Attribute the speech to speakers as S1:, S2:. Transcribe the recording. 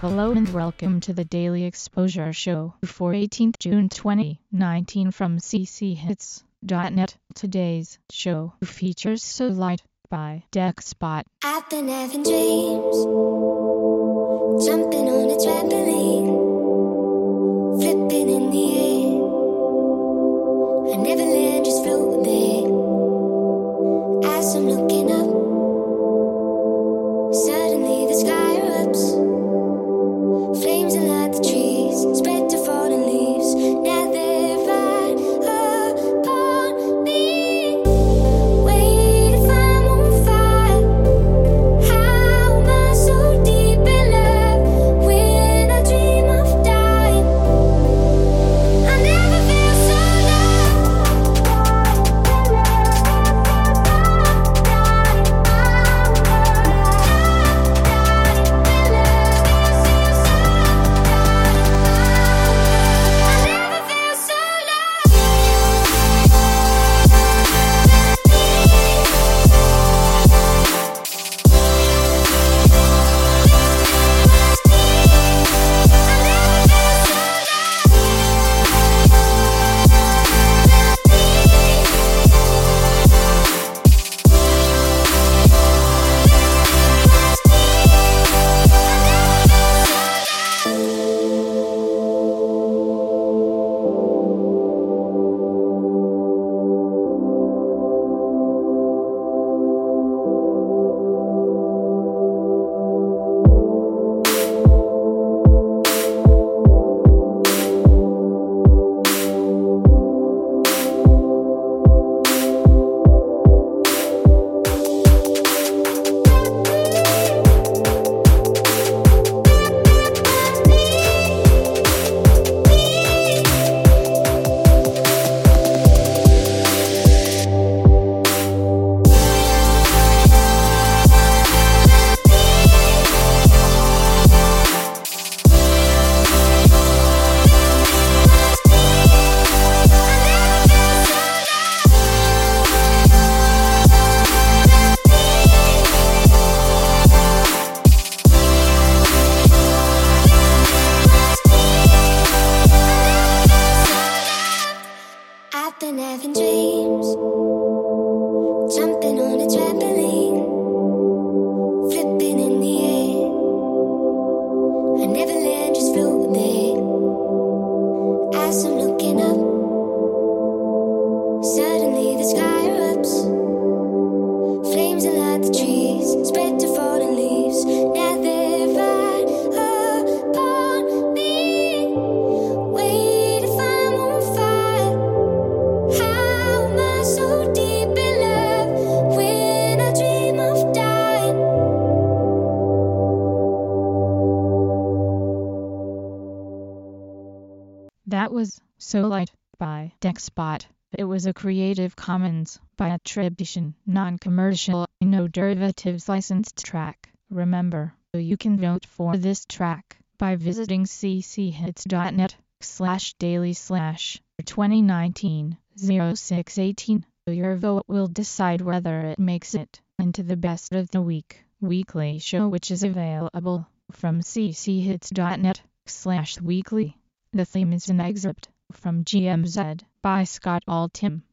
S1: Hello and welcome to the Daily Exposure Show for 18th June 2019 from cchits.net. Today's show features So Light by Dexpot.
S2: I've been having dreams, jumping on a trampoline, That
S1: was So Light by Dexpot. It was a Creative Commons by attribution, non-commercial, no derivatives licensed track. Remember, you can vote for this track by visiting cchits.net slash daily slash 2019 0618. Your vote will decide whether it makes it into the best of the week weekly show which is available from cchits.net slash weekly. The theme is an excerpt from GMZ by Scott Altham.